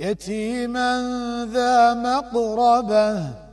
يتيما ذا مقربة